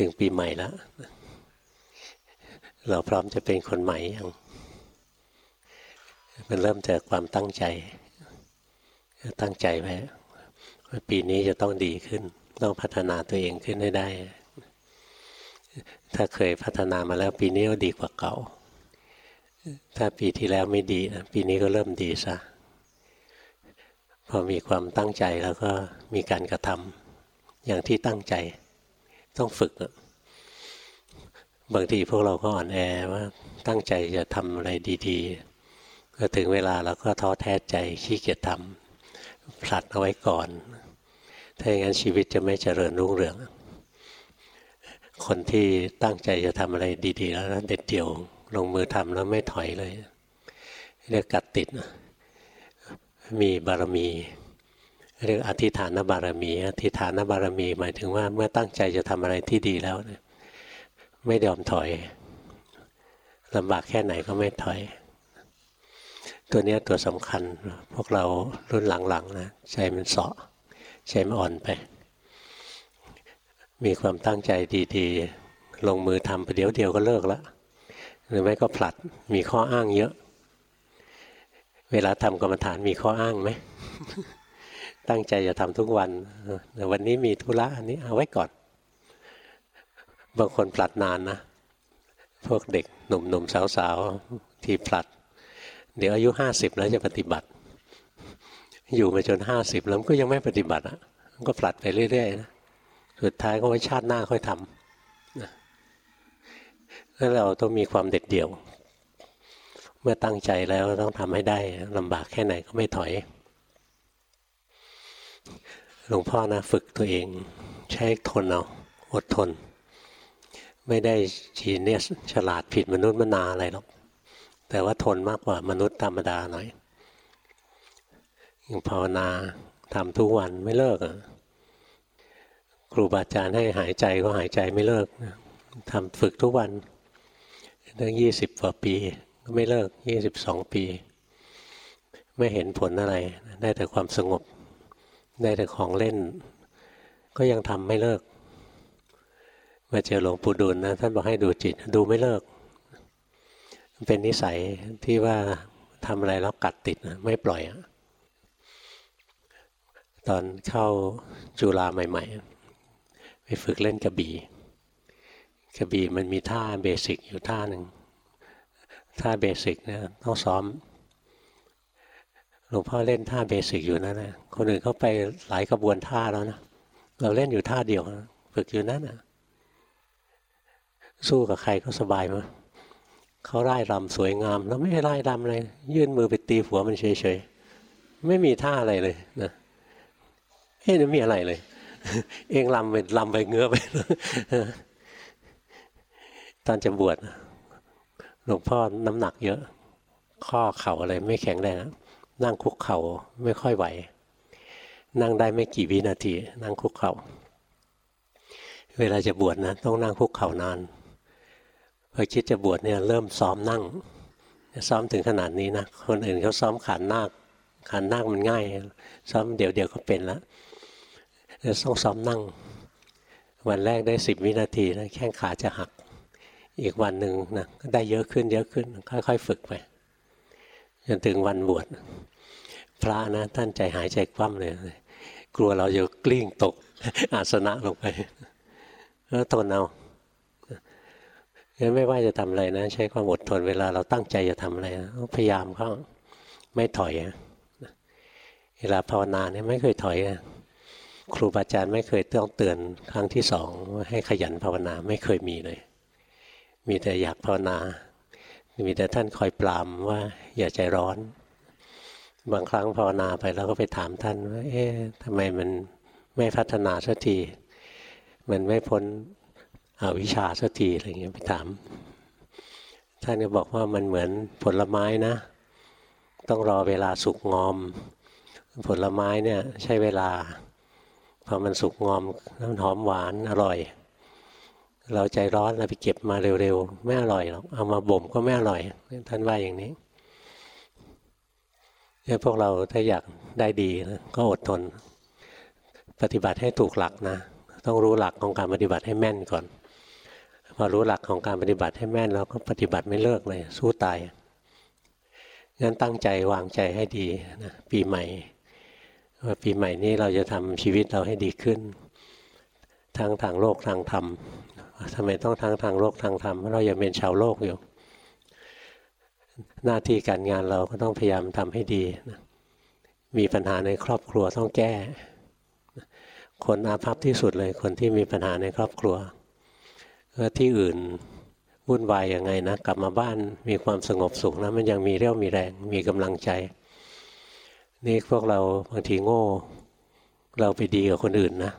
ถึงปีใหม่แล้วเราพร้อมจะเป็นคนใหม่ยังมันเริ่มจากความตั้งใจ ตั้งใจไว้ปีนี้จะต้องดีขึ้น ต้องพัฒนาตัวเองขึ้นให้ได้ ถ้าเคยพัฒนามาแล้วปีนี้ก็ดีกว่าเก่า ถ้าปีที่แล้วไม่ดีนะปีนี้ก็เริ่มดีซะพอมีความตั้งใจแล้วก็มีการกระทำอย่างที่ตั้งใจ ต้องฝึกบางทีพวกเราก็อ่อนแอว่าตั้งใจจะทำอะไรดีๆก็ถึงเวลาเราก็ท้อแท้ใจขี้เกียจทำผลัดเอาไว้ก่อน ถ้าอย่างนั้นชีวิตจะไม่เจริญรุ่งเรือง คนที่ตั้งใจจะทำอะไรดี ๆ แล้วเด็ดเดี่ยว ลงมือทำแล้วไม่ถอยเลย เรียกกัดติด มีบารมี เรียกอธิฐานบารมี อธิฐานบารมี หมายถึงว่าเมื่อตั้งใจจะทำอะไรที่ดีแล้วไม่ยอมถอยลำบากแค่ไหนก็ไม่ถอย ตัวนี้ตัวสำคัญพวกเรารุ่นหลังๆนะใจมันเสาะใจมันอ่อนไป มีความตั้งใจดีๆ ลงมือทำไปเดี๋ยวเดียวก็เลิกแล้วหรือไม่ก็ผลัดมีข้ออ้างเยอะ เวลาทำกรรมฐานมีข้ออ้างไหม ตั้งใจจะทำทุกวันแต่วันนี้มีธุระอันนี้เอาไว้ก่อน บางคนผลัดนานนะ พวกเด็กหนุ่มๆสาวๆ ที่ผลัด เดี๋ยวอายุห้าสิบแล้วจะปฏิบัติ อยู่มาจนห้าสิบแล้วก็ยังไม่ปฏิบัติอะก็ผลัดไปเรื่อยๆนะสุดท้ายก็ไว้ชาติหน้าค่อยทำนะแล้วเราต้องมีความเด็ดเดี่ยว เมื่อตั้งใจแล้วต้องทำให้ได้ลำบากแค่ไหนก็ไม่ถอย หลวงพ่อนะฝึกตัวเอง ใช้ทนเอาอดทน ไม่ได้ชีเนสฉลาดผิดมนุษย์มนาอะไรหรอก แต่ว่าทนมากกว่ามนุษย์ธรรมดาหน่อยอย่างภาวนาทำทุกวันไม่เลิกอะครูบาอาจารย์ให้หายใจก็หายใจไม่เลิกทำฝึกทุกวันตั้งยี่สิบกว่าปีก็ไม่เลิกยี่สิบสองปี ไม่เห็นผลอะไร ได้แต่ความสงบ ได้แต่ของเล่น ก็ยังทำไม่เลิก มาเจอหลวงปู่ดูลนะท่านบอกให้ดูจิต ดูไม่เลิก เป็นนิสัยที่ว่าทำอะไรแล้วกัดติดนะไม่ปล่อย ตอนเข้าจุฬาใหม่ ๆ ไปฝึกเล่นกระบี่กระบี่มันมีท่า basic อยู่ท่าหนึ่งท่า basic เนี่ยต้องซ้อม หลวงพ่อเล่นท่า basic อยู่นั่นนะคนอื่นเขาไปหลายกระบวนท่าแล้วนะเราเล่นอยู่ท่าเดียวฝึกอยู่นั่นนะสู้กับใครก็สบายมั้ยเขาไล่รำสวยงามแล้วไม่ได้ไล่รำเลยยื่นมือไปตีหัวมันเฉยๆไม่มีท่าอะไรเลยนะเฮ้ยไม่มีอะไรเลย เองรำไปรำไปเงื้อไปตอนจะบวชหลวงพ่อน้ำหนักเยอะ ข้อเข่าอะไรไม่แข็งแรงนั่ นั่งคุกเข่าไม่ค่อยไหว นั่งได้ไม่กี่วินาที นั่งคุกเข่า เวลาจะบวชนะต้องนั่งคุกเข่านานพอคิดจะบวชเนี่ยเริ่มซ้อมนั่ง ซ้อมถึงขนาดนี้นะคนอื่นเขาซ้อมขานนาคขานนาคมันง่าย ซ้อมเดี๋ยวเดียวก็เป็นแล้วต้องซ้อมนั่ง วันแรกได้สิบวินาทีนะแข้งขาจะหัก อีกวันหนึ่งนะก็ได้เยอะขึ้นเยอะขึ้นค่อยๆ ฝึกไปจนถึงวันบวช พระนะท่านใจหายใจคว่ำเลย กลัวเราจะกลิ้งตกอาสนะลงไปแล้วทนเอางั้นไม่ว่าจะทำอะไรนะ ใช้ความอดทนเวลาเราตั้งใจจะทำอะไรนะพยายามเขาไม่ถอยเวลาภาวนาเนี่ยไม่เคยถอยครูบาอาจารย์ไม่เคยต้องเตือนครั้งที่สองให้ขยันภาวนาไม่เคยมีเลย มีแต่อยากภาวนา มีแต่ท่านคอยปรามว่าอย่าใจร้อน บางครั้งภาวนาไปแล้วก็ไปถามท่านว่าเอ๊ะทำไมมันไม่พัฒนาสักทีมันไม่พ้นอวิชชาสักทีอะไรเงี้ยไปถาม ท่านก็บอกว่ามันเหมือนผลไม้นะ ต้องรอเวลาสุกงอม ผลไม้เนี่ยใช้เวลาพอมันสุกงอมแล้วมันหอมหวานอร่อย เราใจร้อนเราไปเก็บมาเร็วๆ ไม่อร่อยหรอกเอามาบ่มก็ไม่อร่อยท่านว่าอย่างนี้ นี่ยพวกเราถ้าอยากได้ดีนะก็อดทน ปฏิบัติให้ถูกหลักนะ ต้องรู้หลักของการปฏิบัติให้แม่นก่อน พอรู้หลักของการปฏิบัติให้แม่นเราก็ปฏิบัติไม่เลิกเลยสู้ตายงั้นตั้งใจวางใจให้ดีนะปีใหม่ว่าปีใหม่นี้เราจะทำชีวิตเราให้ดีขึ้น ทั้งทางโลกทางธรรมทำไมต้องทั้งทางโลกทางธรรมเราะเรายังเป็นชาวโลกอยู่ หน้าที่การงานเราก็ต้องพยายามทำให้ดีนะมีปัญหาในครอบครัวต้องแก้ คนอาภัพที่สุดเลยคนที่มีปัญหาในครอบครัวที่อื่นวุ่นวายยังไงนะกลับมาบ้านมีความสงบสุขนะมันยังมีเรี่ยวมีแรงมีกำลังใจ นี่พวกเราบางทีโง่ เราไปดีกับคนอื่นนะ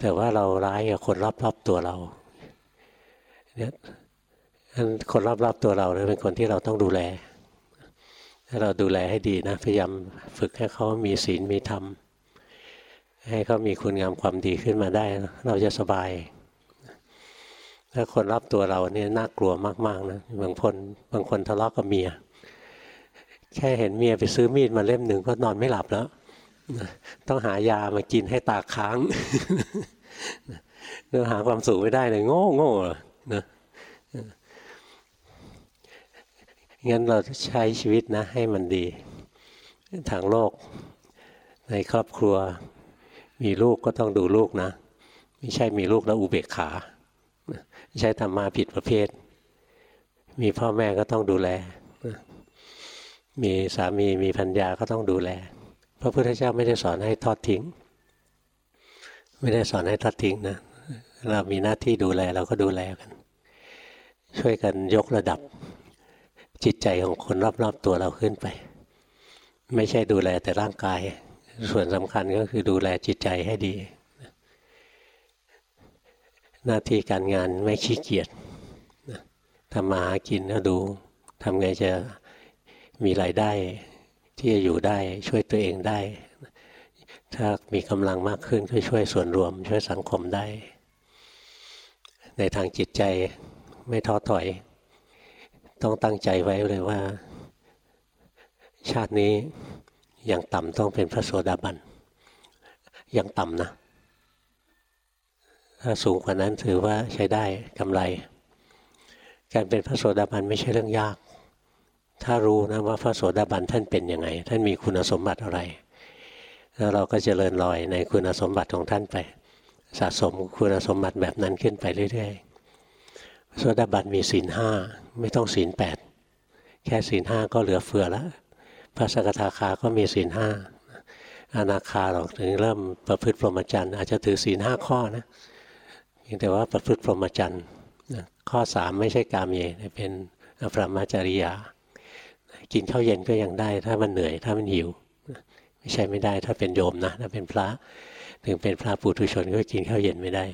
แต่ว่าเราร้ายกับคนรอบๆตัวเราเนี่ย คนรอบๆตัวเราเนี่ยเป็นคนที่เราต้องดูแล ถ้าเราดูแลให้ดีนะ พยายามฝึกให้เขามีศีลมีธรรม ให้เขามีคุณงามความดีขึ้นมาได้ เราจะสบาย ถ้าคนรับตัวเราเนี่ยน่ากลัวมากๆนะบางคนบางคนทะเลาะกับเมีย แค่เห็นเมียไปซื้อมีดมาเล่มหนึ่งก็นอนไม่หลับแล้ว ต้องหายามากินให้ตาค้างเนื้อหาความสุขไม่ได้เลย โง่โง่นะ งั้นเราใช้ชีวิตนะให้มันดี ทางโลก ในครอบครัว มีลูกก็ต้องดูลูกนะ ไม่ใช่มีลูกแล้วอุเบกขาใช้ธรรมะผิดประเภท มีพ่อแม่ก็ต้องดูแล มีสามีมีพัญญาก็ต้องดูแล พระพุทธเจ้าไม่ได้สอนให้ทอดทิ้ง ไม่ได้สอนให้ทอดทิ้งนะ เรามีหน้าที่ดูแลเราก็ดูแลกัน ช่วยกันยกระดับ จิตใจของคนรอบๆตัวเราขึ้นไป ไม่ใช่ดูแลแต่ร่างกาย ส่วนสำคัญก็คือดูแลจิตใจให้ดี หน้าที่การงานไม่ขี้เกียจทำมาหากินก็ดูทำไงจะมีรายได้ที่จะอยู่ได้ช่วยตัวเองได้ ถ้ามีกำลังมากขึ้นก็ช่วยส่วนรวม ช่วยสังคมได้ ในทางจิตใจไม่ท้อถอย ต้องตั้งใจไว้เลยว่า ชาตินี้อย่างต่ำต้องเป็นพระโสดาบันอย่างต่ำนะ ถ้าสูงกว่านั้นถือว่าใช้ได้กำไร การเป็นพระโสดาบันไม่ใช่เรื่องยาก ถ้ารู้นะว่าพระโสดาบันท่านเป็นยังไง ท่านมีคุณสมบัติอะไร แล้วเราก็จเจริญรอยในคุณสมบัติของท่านไป สะสมคุณสมบัติแบบนั้นขึ้นไปเรื่อย ๆ โสดาบันมีศีลห้าไม่ต้องศีลแปดแค่ศีลห้าก็เหลือเฟือแล้วพระสกทาคาก็มีศีลห้าอนาคาหรอกถึงเริ่มประพฤติพรหมจรรย์อาจจะถือศีลห้าข้อนะเพียงแต่ว่าประพฤติพรหมจรรย์ข้อสามไม่ใช่กามเยเป็นอภรมจริยา กินข้าวเย็นก็ยังได้ ถ้ามันเหนื่อยถ้ามันหิว ไม่ใช่ไม่ได้ถ้าเป็นโยมนะถ้าเป็นพระถึงเป็นพระปุถุชนก็กินข้าวเย็นไม่ได้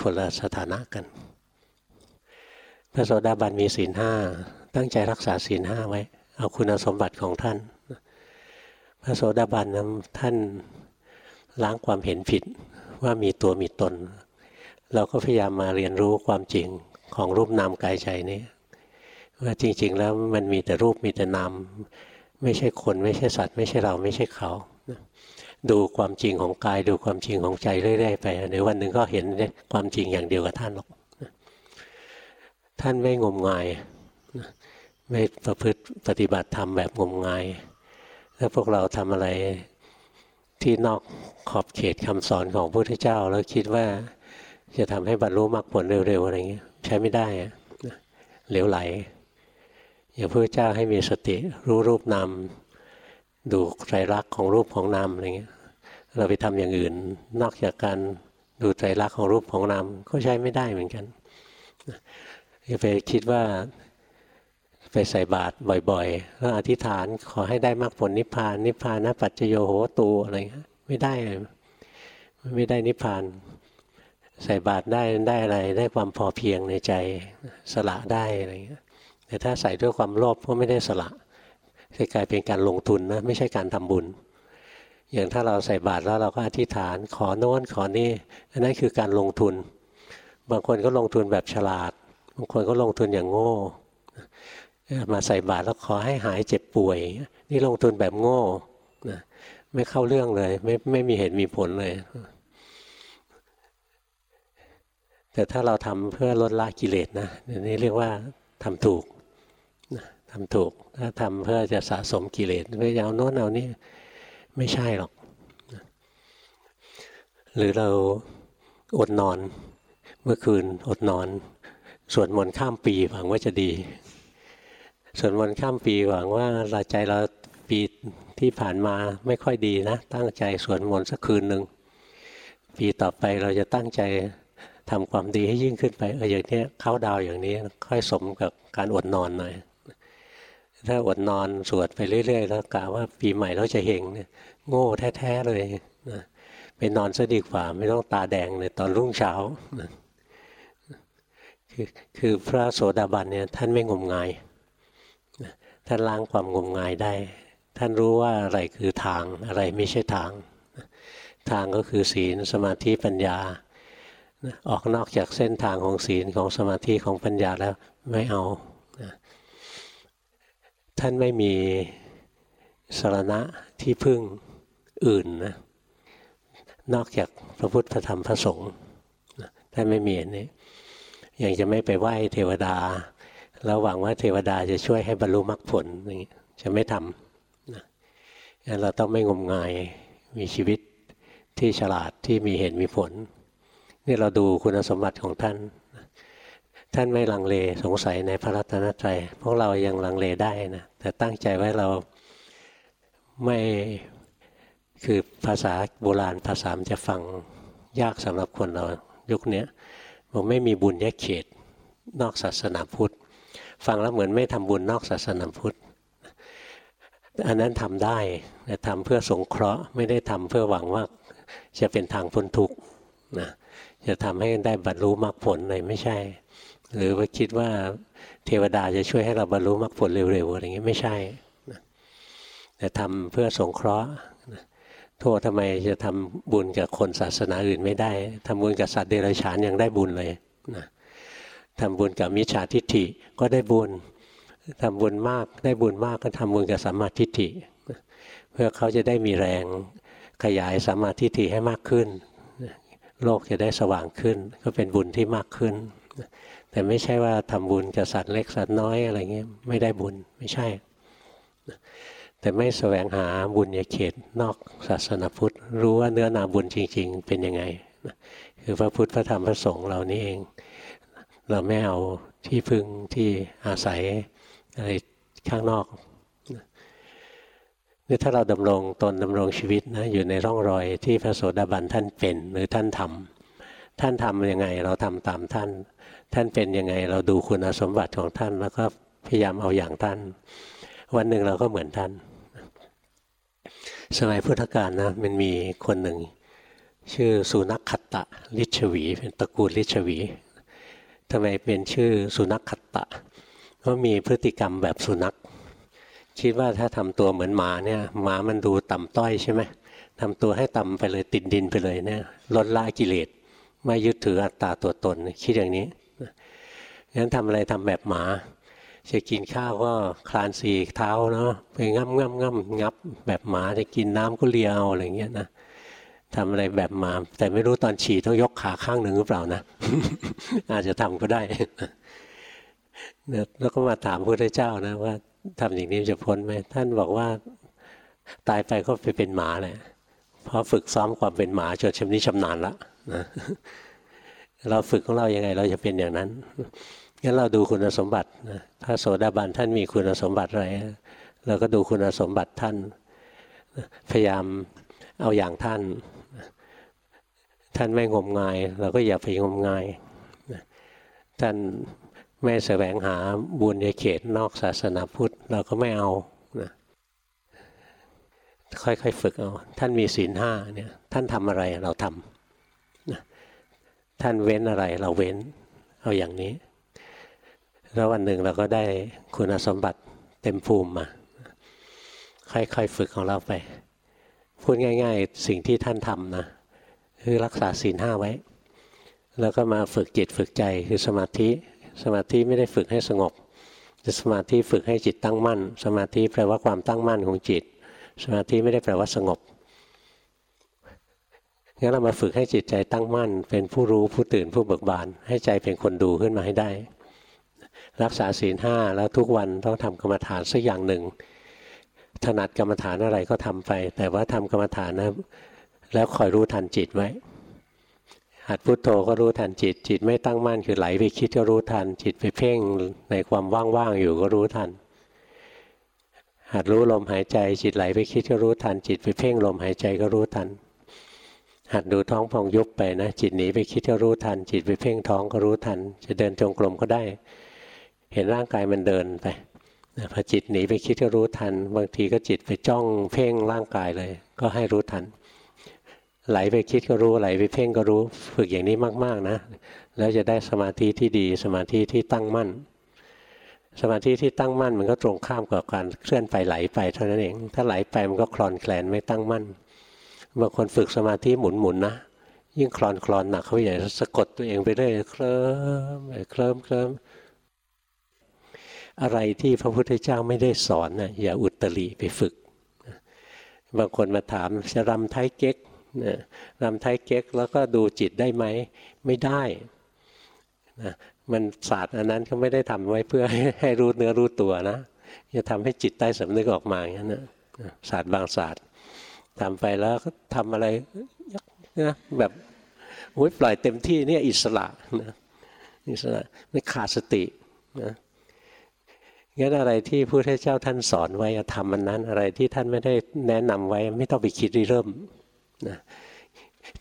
คนละสถานะกัน พระโสดาบันมีศีลห้าตั้งใจรักษาศีลห้าไว้ เอาคุณสมบัติของท่าน พระโสดาบันนั้นท่านล้างความเห็นผิดว่ามีตัวมีตน เราก็พยายามมาเรียนรู้ความจริงของรูปนามกายใจนี้ ว่าจริง ๆ แล้วมันมีแต่รูปมีแต่นามไม่ใช่คนไม่ใช่สัตว์ ไม่ใช่เราไม่ใช่เขา ดูความจริงของกายดูความจริงของใจเรื่อยๆไปในวันหนึ่งก็เห็นความจริงอย่างเดียวกับท่านหรอก ท่านไม่งมงาย ไม่ประพฤติปฏิบัติธรรมแบบงมงายถ้าพวกเราทำอะไรที่นอกขอบเขตคำสอนของพระพุทธเจ้า แล้วคิดว่าจะทำให้บรรลุมรรคผลเร็วๆอะไรเงี้ยใช้ไม่ได้เหลวไหล อย่างพระเจ้าให้มีสติรู้รูปนามดูไตรลักษณ์ของรูปของนามอะไรเงี้ยเราไปทำอย่างอื่น นอกจากการดูไตรลักษณ์ของรูปของนามก็ใช้ไม่ได้เหมือนกัน อย่าไปคิดว่าไปใส่บาตรบ่อยๆ แล้วอธิษฐานขอให้ได้มรรคผลนิพพาน นิพพานนะปัจจโยโหตูอะไรเงี้ยไม่ได้เลยไม่ได้นิพพาน ใส่บาตรได้ได้อะไร ได้ความพอเพียงในใจสละได้อะไรเงี้ยแต่ถ้าใส่ด้วยความโลภก็ไม่ได้สละจะกลายเป็นการลงทุนนะไม่ใช่การทำบุญ อย่างถ้าเราใส่บาตรแล้วเราก็อธิษฐาน ขอโน้นขอนี่อันนั้นคือการลงทุน บางคนก็ลงทุนแบบฉลาด บางคนก็ลงทุนอย่างโง่มาใส่บาตรแล้วขอให้หายเจ็บป่วย นี่ลงทุนแบบโง่นะไม่เข้าเรื่องเลย ไม่ไม่มีเหตุมีผลเลย แต่ถ้าเราทำเพื่อลดละกิเลสนะนี่เรียกว่าทำถูกทำถูก ถ้าทำเพื่อจะสะสมกิเลสเพื่อเอาโน้นเอานี่ไม่ใช่หรอก หรือเราอดนอน เมื่อคืนอดนอน สวดมนต์ข้ามปีหวังว่าจะดีสวดมนต์ข้ามปีหวังว่าเราใจเราปีที่ผ่านมาไม่ค่อยดีนะ ตั้งใจสวดมนต์สักคืนหนึ่งปีต่อไปเราจะตั้งใจทำความดีให้ยิ่งขึ้นไปเอออย่างนี้เข้าดาวอย่างนี้ค่อยสมกับการอดนอนหน่อยถ้าอดนอนสวดไปเรื่อย ๆ แล้วกะว่าปีใหม่เราจะเฮงเนี่ยโง่แท้ๆเลยนะไปนอนซะดีกว่าไม่ต้องตาแดงเลยตอนรุ่งเช้า คือคือพระโสดาบันเนี่ยท่านไม่งมงาย ท่านล้างความงมงายได้ ท่านรู้ว่าอะไรคือทางอะไรไม่ใช่ทาง ทางก็คือศีลสมาธิปัญญา ออกนอกจากเส้นทางของศีลของสมาธิของปัญญาแล้วไม่เอา ท่านไม่มีสารณะที่พึ่งอื่นนะนอกจากพระพุทธธรรมพระสงฆ์ท่านไม่มีอันนี้ ยังจะไม่ไปไหว้เทวดา แล้วหวังว่าเทวดาจะช่วยให้บรรลุมรรคผลอย่างนี้จะไม่ทำนะเราต้องไม่งมงายมีชีวิตที่ฉลาดที่มีเหตุมีผลนี่เราดูคุณสมบัติของท่าน ท่านไม่ลังเลสงสัยในพระรัตนตรัยพวกเรายังลังเลได้นะแต่ตั้งใจไว้เราไม่คือภาษาโบราณภาษามจะฟังยากสำหรับคนเรายุคนี้ บอกไม่มีบุญแยกเขตนอกศาสนาพุทธ ฟังแล้วเหมือนไม่ทำบุญนอกศาสนาพุทธ อันนั้นทำได้แต่ทำเพื่อสงเคราะห์ไม่ได้ทำเพื่อหวังว่าจะเป็นทางพ้นทุกข์นะจะทำให้ได้บรรลุมรรคผลอะไรไม่ใช่ หรือว่าคิดว่าเทวดาจะช่วยให้เราบรรลุมรรคผลเร็วๆอะไรเงี้ยไม่ใช่แต่ทำเพื่อสงเคราะห์ โทษทำไมจะทำบุญกับคนศาสนาอื่นไม่ได้ทำบุญกับสัตว์เดรัจฉานยังได้บุญเลยนะทำบุญกับมิจฉาทิฏฐิก็ได้บุญทำบุญมากได้บุญมากก็ทำบุญกับสัมมาทิฏฐิเพื่อเขาจะได้มีแรงขยายสัมมาทิฏฐิให้มากขึ้น โลกจะได้สว่างขึ้น ก็เป็นบุญที่มากขึ้น แต่ไม่ใช่ว่าทำบุญกับสัตว์เล็กสัตว์น้อยอะไรเงี้ยไม่ได้บุญไม่ใช่ แต่ไม่แสวงหาบุญในเขตนอกศาสนาพุทธ รู้ว่าเนื้อนาบุญจริง ๆ เป็นยังไง คือพระพุทธพระธรรมพระสงฆ์เรานี่เอง เราไม่เอาที่พึ่งที่อาศัยอะไรข้างนอกนี่ถ้าเราดำรงตนดำรงชีวิตนะอยู่ในร่องรอยที่พระโสดาบันท่านเป็นหรือท่านทำท่านทำยังไงเราทำตามท่าน ท่านเป็นยังไงเราดูคุณสมบัติของท่านแล้วก็พยายามเอาอย่างท่าน วันหนึ่งเราก็เหมือนท่าน สมัยพุทธกาลนะมันมีคนหนึ่ง ชื่อสุนัขขตะลิชวี เป็นตระกูลลิชวีทำไมเป็นชื่อสุนัขขตะ เพราะมีพฤติกรรมแบบสุนัข คิดว่าถ้าทำตัวเหมือนหมาเนี่ยหมามันดูต่ำต้อยใช่ไหมทำตัวให้ต่ำไปเลยติดดินไปเลยเนี่ยลดละกิเลสไม่ยึดถืออัตตาตัวตนคิดอย่างนี้งั้นทำอะไรทำแบบหมา จะกินข้าวก็คลานสี่เท้าเนาะไปงับงับงับงับ แบบหมาจะกินน้ำก็เลียวอาอะไรเงี้ยนะทำอะไรแบบหมา แต่ไม่รู้ตอนฉี่ต้องยกขาข้างหนึ่งหรือเปล่านะ อาจจะทำก็ได้แล้วก็มาถามพระพุทธเจ้านะว่าทำอย่างนี้จะพ้นไหมท่านบอกว่าตายไปก็ไปเป็นหมาแหละเพราะฝึกซ้อมความเป็นหมาจนชำนิชำนาญละนะเราฝึกของเรายัางไง เราจะเป็นอย่างนั้น งั้นเราดูคุณสมบัตินะพระโสดาบันท่านมีคุณสมบัติอะไรเราก็ดูคุณสมบัติท่าน พยายามเอาอย่างท่าน ท่านไม่งมงาย เราก็อย่าไปงมงาย ท่านไม่แสวงหาบุญในเขตนอกศาสนาพุทธ เราก็ไม่เอานะค่อยๆฝึกเอา ท่านมีศีลห้าเนี่ยท่านทำอะไรเราทำท่านเว้นอะไรเราเว้นเอาอย่างนี้ แล้ววันหนึ่งเราก็ได้คุณสมบัติเต็มภูมิมา ค่อยๆฝึกของเราไป พูดง่าย ๆ สิ่งที่ท่านทำนะ คือรักษาศีลห้าไว้ แล้วก็มาฝึกจิตฝึกใจคือสมาธิ สมาธิไม่ได้ฝึกให้สงบแต่สมาธิฝึกให้จิตตั้งมั่น สมาธิแปลว่าความตั้งมั่นของจิต สมาธิไม่ได้แปลว่าสงบงั้นเรามาฝึกให้จิตใจตั้งมั่น เป็นผู้รู้ผู้ตื่นผู้เบิกบาน ให้ใจเป็นคนดูขึ้นมาให้ได้ รักษาศีลห้าแล้วทุกวันต้องทำกรรมฐานสักอย่างหนึ่ง ถนัดกรรมฐานอะไรก็ทำไป แต่ว่าทำกรรมฐานนะแล้วคอยรู้ทันจิตไว้ หัดพุดโทโธก็รู้ทันจิต จิตไม่ตั้งมั่นคือไหลไปคิดก็รู้ทัน จิตไปเพ่งในความว่างๆอยู่ก็รู้ทัน หัดรู้ลมหายใจ จิตไหลไปคิดก็รู้ทัน จิตไปเพ่งลมหายใจก็รู้ทัน หัดดูท้องพองยุบไปนะ จิตหนีไปคิดก็รู้ทัน จิตไปเพ่งท้องก็รู้ทัน จะเดินจงกรมก็ได้ เห็นร่างกายมันเดินไปพอจิตหนีไปคิดก็รู้ทัน บางทีก็จิตไปจ้องเพ่งร่างกายเลย ก็ให้รู้ทัน ไหลไปคิดก็รู้ไหลไปเพ่งก็รู้ฝึกอย่างนี้มาก ๆนะ แล้วจะได้สมาธิที่ดี สมาธิที่ตั้งมั่น สมาธิที่ตั้งมั่นมันก็ตรงข้ามกับการเคลื่อนไปไหลไปเท่านั้นเองถ้าไหลไปมันก็คลอนแคลนไม่ตั้งมั่นบางคนฝึกสมาธิหมุนหมุนนะยิ่งคลอนคลอนหนักเขาใหญ่สะกดตัวเองไปเรื่อยเคลิ้มเคลิ้มเคลิ้ม อะไรที่พระพุทธเจ้าไม่ได้สอนนะอย่าอุตริไปฝึก บางคนมาถามจะรำไทยเก๊กนะรำไทยเก๊กแล้วก็ดูจิตได้ไหม ไม่ได้นะมันศาสตร์อันนั้นเขาไม่ได้ทำไว้เพื่อให้รู้เนื้อรู้ตัวนะจะทำให้จิตใต้สำนึกออกมาอย่างนั้นนะศาสตร์บางศาสตร์ทำไปแล้วก็ทำอะไรนะแบบปล่อยเต็มที่เนี่ยอิสระนะอิสระไม่ขาดสตินะ งั้นอะไรที่พระพุทธเจ้าท่านสอนไว้ทำมันนั้น อะไรที่ท่านไม่ได้แนะนำไว้ไม่ต้องไปคิดริเริ่มนะ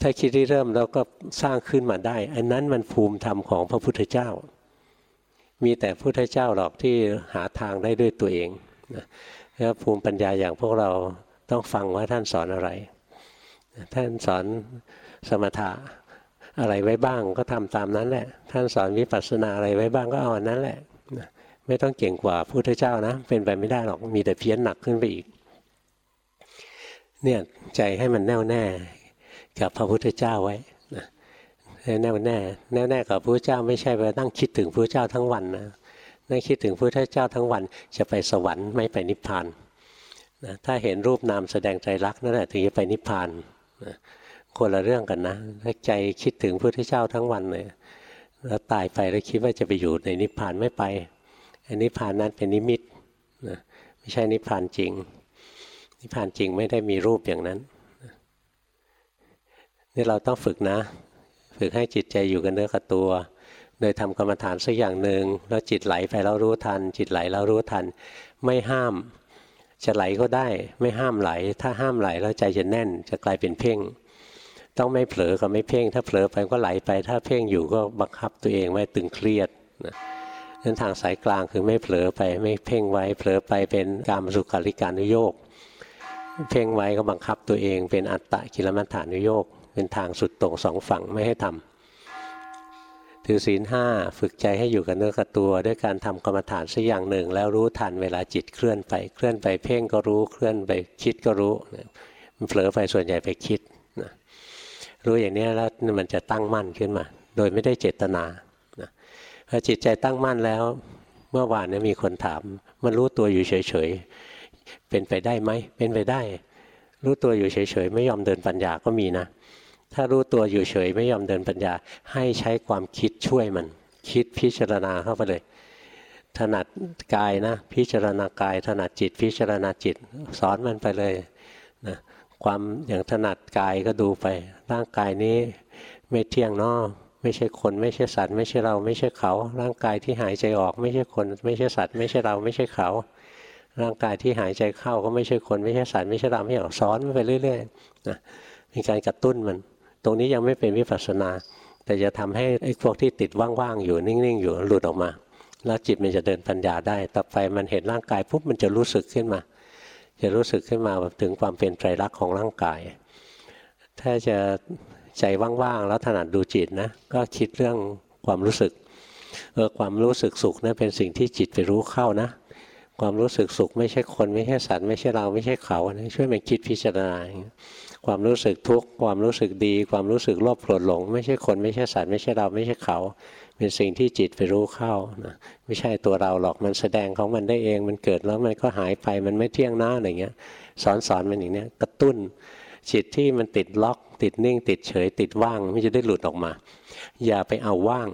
ถ้าคิดริเริ่มแล้วก็สร้างขึ้นมาได้ อันนั้นมันภูมิธรรมของพระพุทธเจ้า มีแต่พระพุทธเจ้าหรอกที่หาทางได้ด้วยตัวเองนะแล้วภูมิปัญญาอย่างพวกเราต้องฟังว่าท่านสอนอะไร ท่านสอนสมถะอะไรไว้บ้างก็ทำตามนั้นแหละ ท่านสอนวิปัสสนาอะไรไว้บ้างก็เอาอันนั้นแหละ ไม่ต้องเก่งกว่าพระพุทธเจ้านะ เป็นไปไม่ได้หรอกมีแต่เพี้ยนหนักขึ้นไปอีก เนี่ยใจให้มันแน่วแน่กับพระพุทธเจ้าไว้นะแน่วแน่แน่วแน่กับพระพุทธเจ้าไม่ใช่ไปนั่งคิดถึงพระพุทธเจ้าทั้งวันนะนั่งคิดถึงพระพุทธเจ้าทั้งวัน จะไปสวรรค์ไม่ไปนิพพานนะถ้าเห็นรูปนามแสดงใจรักนั่นแหละถึงจะไปนิพพานนะคนละเรื่องกันนะถ้าใจคิดถึงพระพุทธเจ้าทั้งวันเลยแล้วตายไปแล้วคิดว่าจะไปอยู่ในนิพพานไม่ไป อันนิพพานนั้นเป็นนิมิตนะไม่ใช่นิพพานจริง นิพพานจริงไม่ได้มีรูปอย่างนั้นนี่เราต้องฝึกนะ ฝึกให้จิตใจอยู่กันเนื้อกับตัว โดยทำกรรมฐานสักอย่างหนึ่งแล้วจิตไหลไปแล้วรู้ทัน จิตไหลแล้วรู้ทัน ไม่ห้ามจะไหลก็ได้ ไม่ห้ามไหล ถ้าห้ามไหลแล้วใจจะแน่น จะกลายเป็นเพ่ง ต้องไม่เผลอกับไม่เพ่ง ถ้าเผลอไปก็ไหลไป ถ้าเพ่งอยู่ก็บังคับตัวเองไว้ตึงเครียดนะ นั้นทางสายกลางคือไม่เผลอไปไม่เพ่งไว้เผลอไปเป็นการมสุขาริการุโยกเพ่งไว้ก็บังคับตัวเองเป็นอัตตะกิลมัฏฐานุโยกเป็นทางสุดตรงสองฝั่งไม่ให้ทำถือศีลห้าฝึกใจให้อยู่กับเนื้อกับตัว ด้วยการทำกรรมฐานสักอย่างหนึ่ง แล้วรู้ทันเวลาจิตเคลื่อนไปเคลื่อนไปเพ่งก็รู้เคลื่อนไปคิดก็รู้มันเผลอไปส่วนใหญ่ไปคิดนะรู้อย่างนี้แล้วมันจะตั้งมั่นขึ้นมา โดยไม่ได้เจตนา พอจิตใจตั้งมั่นแล้ว เมื่อวานนี้มีคนถาม มันรู้ตัวอยู่เฉยๆเป็นไปได้ไหมเป็นไปได้ รู้ตัวอยู่เฉยๆไม่ยอมเดินปัญญาก็มีนะ ถ้ารู้ตัวอยู่เฉยไม่ยอมเดินปัญญา ให้ใช้ความคิดช่วยมัน คิดพิจารณาเข้าไปเลยถนัดกายนะ พิจารณากายถนัดจิต พิจารณาจิต สอนมันไปเลยนะความอย่างถนัดกายก็ดูไป ร่างกายนี้ไม่เที่ยงเนาะ ไม่ใช่คน ไม่ใช่สัตว์ ไม่ใช่เราไม่ใช่เขา ร่างกายที่หายใจออก ไม่ใช่คน ไม่ใช่สัตว์ ไม่ใช่เราไม่ใช่เขา ร่างกายที่หายใจเข้าก็ไม่ใช่คนไม่ใช่สัตว์ไม่ใช่เราไม่ใช่เขาซ้อนไปเรื่อยๆนะมีการกระตุ้นมัน ตรงนี้ยังไม่เป็นวิปัสสนา แต่จะทำให้ไอ้พวกที่ติดว่างๆอยู่นิ่งๆอยู่หลุดออกมา แล้วจิตมันจะเดินปัญญาได้ ต่อไปมันเห็นร่างกายปุ๊บมันจะรู้สึกขึ้นมา จะรู้สึกขึ้นมาถึงความเป็นไตรลักษณ์ของร่างกายถ้าจะ ใจว่างๆแล้วถนัดดูจิตนะก็คิดเรื่องความรู้สึกเออความรู้สึกสุขนะั้นเป็นสิ่งที่จิตไปรู้เข้านะ ความรู้สึกสุขไม่ใช่คนไม่ใช่สัตว์ไม่ใช่เราไม่ใช่เขานะช่วยมันคิดพิจารณาความรู้สึกทุกข์ความรู้สึกดี ความรู้สึกโลภโกรธหลง ไม่ใช่คนไม่ใช่สัตว์ไม่ใช่เราไม่ใช่เขา เป็นสิ่งที่จิตไปรู้เข้านะไม่ใช่ตัวเราหรอกมันแสดงของมันได้เองมันเกิดแล้วมันก็หายไปมันไม่เที่ยงหน้าอะไรเงี้ยสอนสอนมันอย่างเนี้ยกระตุ้น จิตที่มันติดล็อกติดนิ่ง ติดเฉย ติดว่างไม่จะได้หลุดออกมา อย่าไปเอาว่าง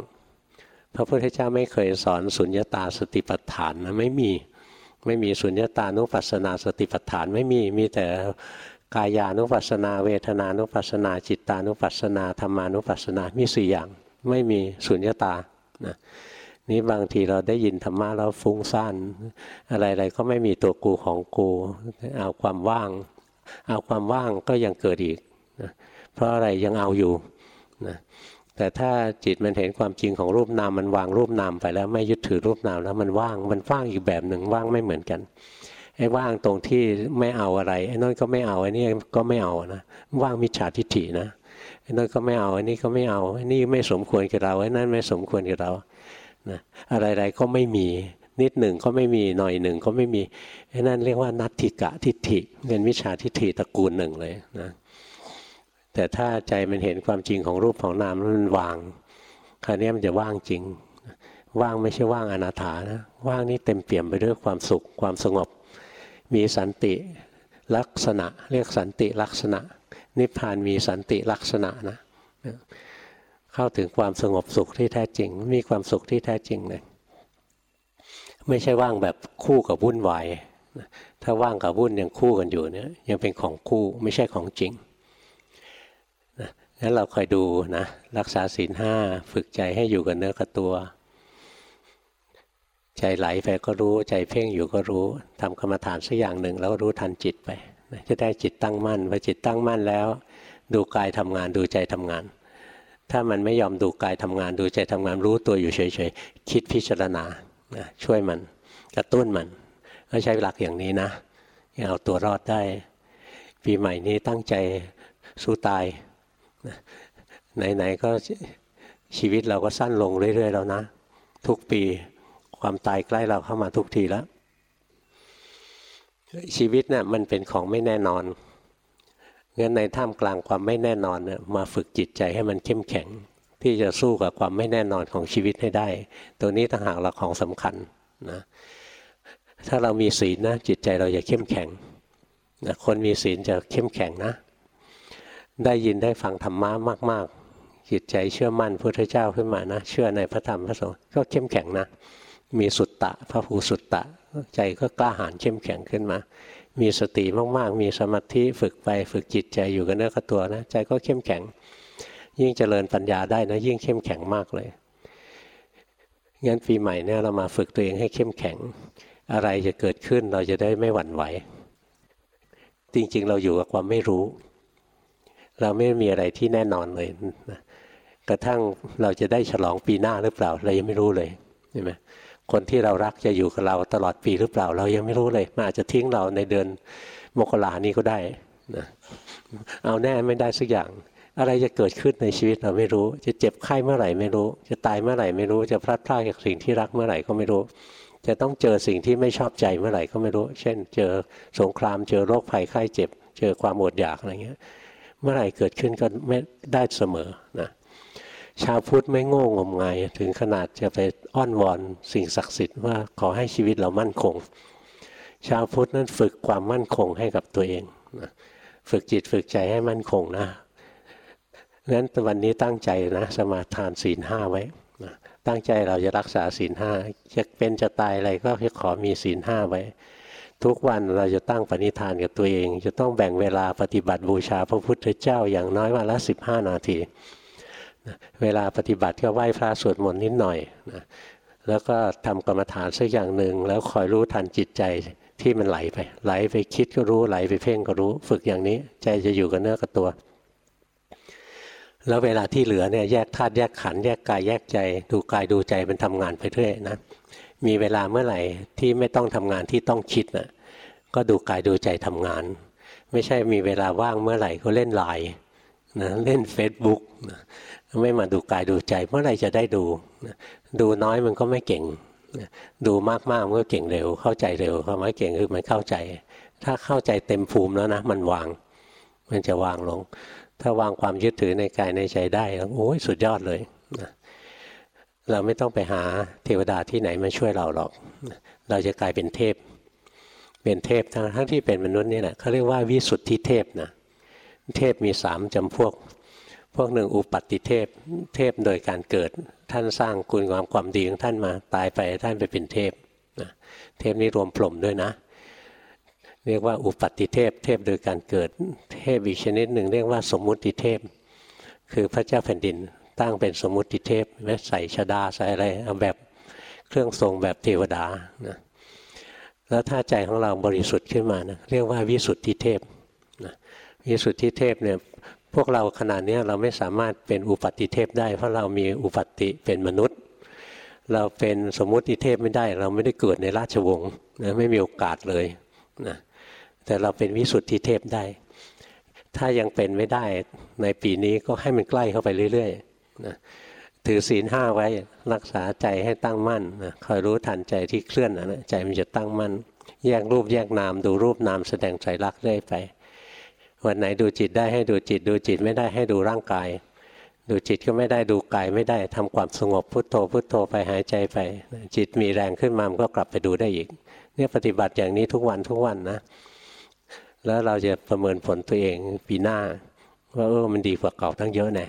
พระพุทธเจ้าไม่เคยสอนสุญญตาสติปัฏฐานนะไม่มีไม่มีสุญญตานุปัสสนาสติปัฏฐานไม่มีมีแต่กายานุปัสสนา เวทนานุปัสสนา จิตานุปัสสนาธรรมานุปัสสนามีสี่อย่าง ไม่มีสุญญตานะนี่บางทีเราได้ยินธรรมะแล้วฟุ้งซ่านอะไรๆก็ไม่มีตัวกูของกูเอาความว่าง เอาความว่างก็ยังเกิดอีกนะเพราะอะไรยังเอาอยู่นะแต่ถ้าจิตมันเห็นความจริงของรูปนามมันวางรูปนามไปแล้วไม่ยึดถือรูปนามแล้วมันว่างมันว่างอีกแบบหนึ่งว่างไม่เหมือนกันไอ้ว่างตรงที่ไม่เอาอะไรไอ้นั่นก็ไม่เอาไอ้นี่ก็ไม่เอานะว่างมิจฉาทิฏฐินะไอ้นั่นก็ไม่เอาไอ้นี่ก็ไม่เอาไอ้นี่ไม่สมควรกับเราไอ้นั่นไม่สมควรกับเรานะอะไรๆก็ไม่มี นิดหนึ่งก็ไม่มีหน่อยหนึ่งก็ไม่มีนั่นเรียกว่านัตถิกะทิฏฐิเป็นมิจฉาทิฏฐิตระกูลหนึ่งเลยนะแต่ถ้าใจมันเห็นความจริงของรูปของนามมันวางคราวนี้มันจะว่างจริง ว่างไม่ใช่ว่างอนาถานะว่างนี้เต็มเปี่ยมไปด้วยความสุขความสงบ มีสันติลักษณะ เรียกสันติลักษณะ นิพพานมีสันติลักษณะนะเข้าถึงความสงบสุขที่แท้จริง มีความสุขที่แท้จริงเลย ไม่ใช่ว่างแบบคู่กับวุ่นวายถ้าว่างกับวุ่นยังคู่กันอยู่เนี่ยยังเป็นของคู่ไม่ใช่ของจริงงั้นเราคอยดูนะรักษาศีลห้าฝึกใจให้อยู่กับเนื้อกับตัว ใจไหลไปก็รู้ใจเพ่งอยู่ก็รู้ทำกรรมฐานสักอย่างหนึ่ง แล้วรู้ทันจิตไปจะได้จิตตั้งมั่นพอจิตตั้งมั่นแล้ว ดูกายทำงานดูใจทำงาน ถ้ามันไม่ยอมดูกายทำงานดูใจทำงานรู้ตัวอยู่เฉยๆคิดพิจารณา ช่วยมันกระตุ้นมันก็ใช้หลักอย่างนี้นะเอาตัวรอดได้ ปีใหม่นี้ตั้งใจสู้ตายไหนๆก็ชีวิตเราก็สั้นลงเรื่อยๆแล้วนะ ทุกปีความตายใกล้เราเข้ามาทุกทีแล้วชีวิตเนะ่ยมันเป็นของไม่แน่นอนงั้นในท่ามกลางความไม่แน่นอนนี่ยมาฝึกจิตใจให้มันเข้มแข็ง ที่จะสู้กับความไม่แน่นอนของชีวิตให้ได้ ตัวนี้ต่างหากเราของสำคัญนะถ้าเรามีศีลนะจิตใจเราจะเข้มแข็งนะคนมีศีลจะเข้มแข็งนะ ได้ยินได้ฟังธรรมะมาก ๆ จิตใจเชื่อมั่นพุทธเจ้าขึ้นมานะ เชื่อในพระธรรมพระสงฆ์ก็เข้มแข็งนะ มีสุตตะพระภูสุตตะ ใจก็กล้าหาญเข้มแข็งขึ้นมา มีสติมาก ๆ มีสมาธิฝึกไปฝึกจิตใจอยู่กับเนื้อกับตัวนะ ใจก็เข้มแข็ง ยิ่งเจริญปัญญาได้นะยิ่งเข้มแข็งมากเลยงั้นปีใหม่เนี่ยเรามาฝึกตัวเองให้เข้มแข็ง อะไรจะเกิดขึ้นเราจะได้ไม่หวั่นไหว จริงๆ เราอยู่กับความไม่รู้ เราไม่มีอะไรที่แน่นอนเลยนะกระทั่งเราจะได้ฉลองปีหน้าหรือเปล่าเรายังไม่รู้เลยใช่ไหมคนที่เรารักจะอยู่กับเราตลอดปีหรือเปล่า เรายังไม่รู้เลยมันอาจจะทิ้งเราในเดือนมกรานี้ก็ได้นะเอาแน่ไม่ได้สักอย่าง อะไรจะเกิดขึ้นในชีวิตเราไม่รู้ จะเจ็บไข้เมื่อไหร่ไม่รู้ จะตายเมื่อไหร่ไม่รู้ จะพลาดพลาดจากสิ่งที่รักเมื่อไหร่ก็ไม่รู้ จะต้องเจอสิ่งที่ไม่ชอบใจเมื่อไหร่ก็ไม่รู้ เช่น เจอสงคราม เจอโรคภัยไข้เจ็บ เจอความอดอยากอะไรเงี้ย เมื่อไหร่เกิดขึ้นก็ไม่ได้เสมอนะชาวพุทธไม่โง่งมงายถึงขนาดจะไปอ้อนวอนสิ่งศักดิ์สิทธิ์ว่าขอให้ชีวิตเรามั่นคง ชาวพุทธนั้นฝึกความมั่นคงให้กับตัวเองนะฝึกจิตฝึกใจให้มั่นคงนะ งั้นวันนี้ตั้งใจนะสมาทานศีลห้าไว้นะตั้งใจเราจะรักษาศีลห้าจะเป็นจะตายอะไรก็ขอมีศีลห้าไว้ ทุกวันเราจะตั้งปณิธานกับตัวเอง จะต้องแบ่งเวลาปฏิบัติบูชาพระพุทธเจ้าอย่างน้อยวันละสิบห้านาทีเวลาปฏิบัติก็ไหว้พระสวดมนต์นิดหน่อยนะแล้วก็ทำกรรมฐานสักอย่างหนึ่งแล้วคอยรู้ทันจิตใจที่มันไหลไป ไหลไปคิดก็รู้ไหลไปเพ่งก็รู้ ฝึกอย่างนี้ใจจะอยู่กับเนื้อกับตัว แล้วเวลาที่เหลือเนี่ยแยกธาตุแยกขันธ์แยกกายแยกใจ ดูกายดูใจมันทำงานไปเรื่อยนะมีเวลาเมื่อไหร่ที่ไม่ต้องทำงานที่ต้องคิดนะก็ดูกายดูใจทำงาน ไม่ใช่มีเวลาว่างเมื่อไหร่ก็เล่นไลน์นะเล่นเฟซบุ๊กนะไม่มาดูกายดูใจเมื่อไหร่จะได้ดูนะดูน้อยมันก็ไม่เก่งนะดูมากๆมันก็เก่งเร็ว เข้าใจเร็วคำว่ายเก่งคือมันเข้าใจ ถ้าเข้าใจเต็มภูมิแล้วนะ มันวาง มันจะวางลง ถ้าวางความยึดถือในกายในใจได้โอ้ยสุดยอดเลยนะเราไม่ต้องไปหาเทวดาที่ไหนมาช่วยเราหรอก เราจะกลายเป็นเทพ เป็นเทพทั้งทั้งที่เป็นมนุษย์นี่แหละเขาเรียกว่าวิสุทธิเทพนะเทพมีสามจำพวก พวกหนึ่งอุปัติเทพ เทพโดยการเกิด ท่านสร้างคุณงามความดีของท่านมาตายไปท่านไปเป็นเทพนะเทพนี้รวมพรหมด้วยนะ เรียกว่าอุปัติเทพ เทพโดยการเกิด เทพอีกชนิดหนึ่งเรียกว่าสมมุติเทพ คือพระเจ้าแผ่นดินตั้งเป็นสมมุติเทพไม่ใส่ชดาใส่อะไรเอาแบบเครื่องทรงแบบเทวดานะแล้วถ้าใจของเราบริสุทธิ์ขึ้นมานะเรียกว่าวิสุทธิเทพนะวิสุทธิเทพเนี่ยพวกเราขนาดนี้เราไม่สามารถเป็นอุปัติเทพได้ เพราะเรามีอุปัติเป็นมนุษย์ เราเป็นสมมุติเทพไม่ได้ เราไม่ได้เกิดในราชวงศ์นะไม่มีโอกาสเลยนะ แต่เราเป็นวิสุทธิเทพได้ ถ้ายังเป็นไม่ได้ในปีนี้ก็ให้มันใกล้เข้าไปเรื่อยๆนะถือศีลห้าไว้รักษาใจให้ตั้งมั่นนะคอยรู้ทันใจที่เคลื่อนนะใจมันจะตั้งมั่น แยกรูปแยกนามดูรูปนามแสดงใจรักเรื่อยไปวันไหนดูจิตได้ให้ดูจิตดูจิตไม่ได้ให้ดูร่างกาย ดูจิตก็ไม่ได้ดูกายไม่ได้ทำความสงบพุทโธพุทโธไปหายใจไป จิตมีแรงขึ้นมามันก็กลับไปดูได้อีก เนี่ยปฏิบัติอย่างนี้ทุกวันทุกวันนะ แล้วเราจะประเมินผลตัวเองปีหน้า ว่าเออมันดีกว่าเก่าตั้งเยอะแน่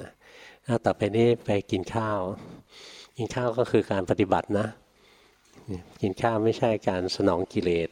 นะต่อไปนี้ไปกินข้าว กินข้าวก็คือการปฏิบัตินะ กินข้าวไม่ใช่การสนองกิเลส